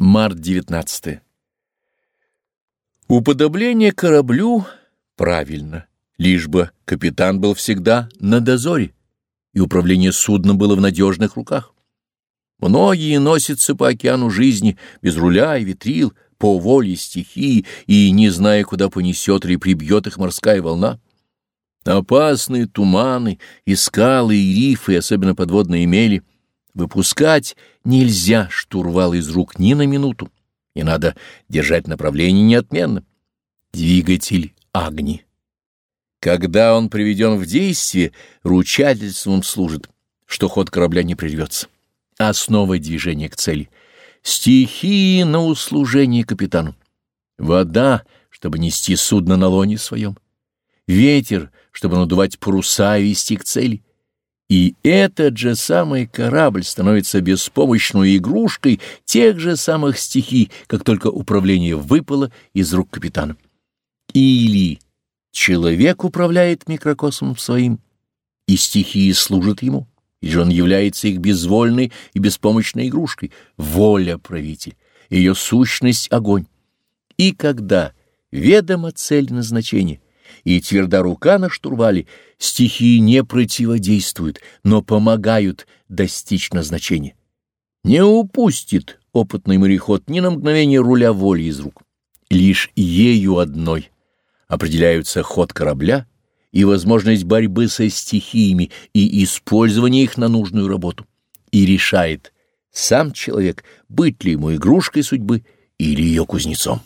Март 19. Уподобление кораблю правильно, лишь бы капитан был всегда на дозоре, и управление судном было в надежных руках. Многие носятся по океану жизни без руля и ветрил, по воле стихии, и не зная, куда понесет или прибьет их морская волна. Опасные туманы, и скалы, и рифы, особенно подводные мели — Выпускать нельзя штурвал из рук ни на минуту, и надо держать направление неотменно. Двигатель огни. Когда он приведен в действие, ручательством служит, что ход корабля не прервется. Основа движения к цели. Стихии на услужение капитану. Вода, чтобы нести судно на лоне своем. Ветер, чтобы надувать паруса и вести к цели. И этот же самый корабль становится беспомощной игрушкой тех же самых стихий, как только управление выпало из рук капитана. Или человек управляет микрокосмом своим, и стихии служат ему, или же он является их безвольной и беспомощной игрушкой, воля правитель, ее сущность — огонь. И когда ведома цель назначения, и тверда рука на штурвале, стихии не противодействуют, но помогают достичь назначения. Не упустит опытный мореход ни на мгновение руля воли из рук. Лишь ею одной определяются ход корабля и возможность борьбы со стихиями и использования их на нужную работу. И решает сам человек, быть ли ему игрушкой судьбы или ее кузнецом.